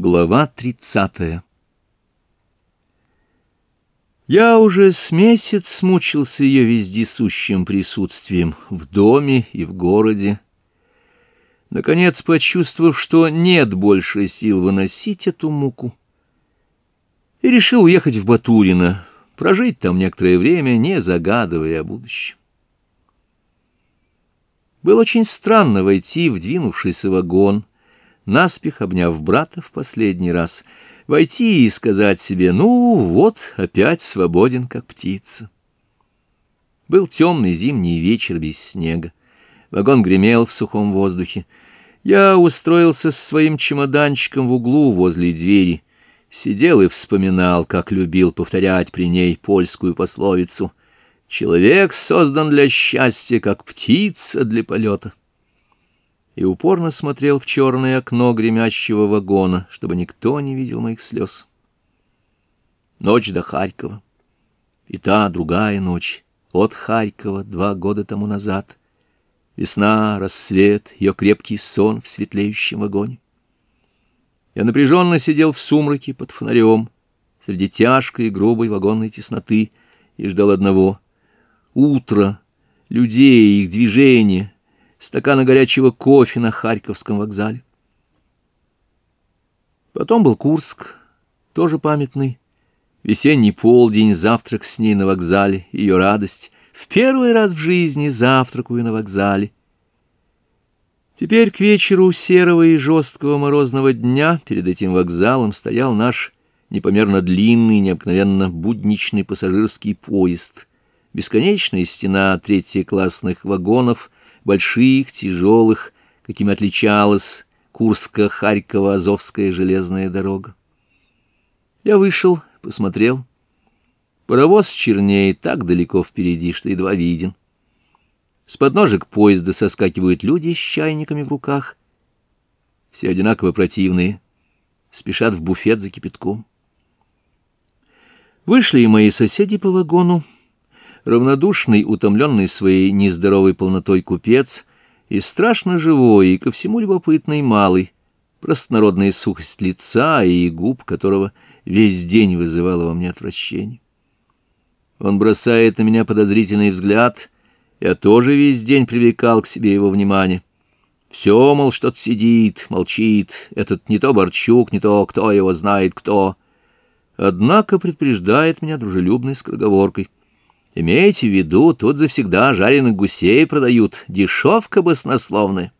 Глава 30 Я уже с месяц мучился ее вездесущим присутствием в доме и в городе. Наконец, почувствовав, что нет больше сил выносить эту муку, и решил уехать в Батурино, прожить там некоторое время, не загадывая о будущем. Было очень странно войти в двинувшийся вагон — наспех обняв брата в последний раз, войти и сказать себе «Ну вот, опять свободен, как птица». Был темный зимний вечер без снега. Вагон гремел в сухом воздухе. Я устроился с своим чемоданчиком в углу возле двери. Сидел и вспоминал, как любил повторять при ней польскую пословицу «Человек создан для счастья, как птица для полета» и упорно смотрел в черное окно гремящего вагона, чтобы никто не видел моих слез. Ночь до Харькова. И та другая ночь. От Харькова два года тому назад. Весна, рассвет, ее крепкий сон в светлеющем вагоне. Я напряженно сидел в сумраке под фонарем, среди тяжкой и грубой вагонной тесноты, и ждал одного — утро, людей, их движения — стакана горячего кофе на Харьковском вокзале. Потом был Курск, тоже памятный. Весенний полдень, завтрак с ней на вокзале, ее радость. В первый раз в жизни завтракаю на вокзале. Теперь к вечеру серого и жесткого морозного дня перед этим вокзалом стоял наш непомерно длинный, необыкновенно будничный пассажирский поезд. Бесконечная стена третьеклассных вагонов — больших, тяжелых, какими отличалась Курско-Харьково-Азовская железная дорога. Я вышел, посмотрел. Паровоз чернеет так далеко впереди, что едва виден. С подножек поезда соскакивают люди с чайниками в руках. Все одинаково противные. Спешат в буфет за кипятком. Вышли и мои соседи по вагону равнодушный, утомленный своей нездоровой полнотой купец и страшно живой и ко всему любопытный малый, простонародная сухость лица и губ, которого весь день вызывала во мне отвращение. Он бросает на меня подозрительный взгляд, я тоже весь день привлекал к себе его внимание. Все, мол, что-то сидит, молчит, этот не то Борчук, не то кто его знает кто. Однако предупреждает меня дружелюбной скороговоркой — Имейте в виду, тут завсегда жареных гусей продают, дешевка баснословная.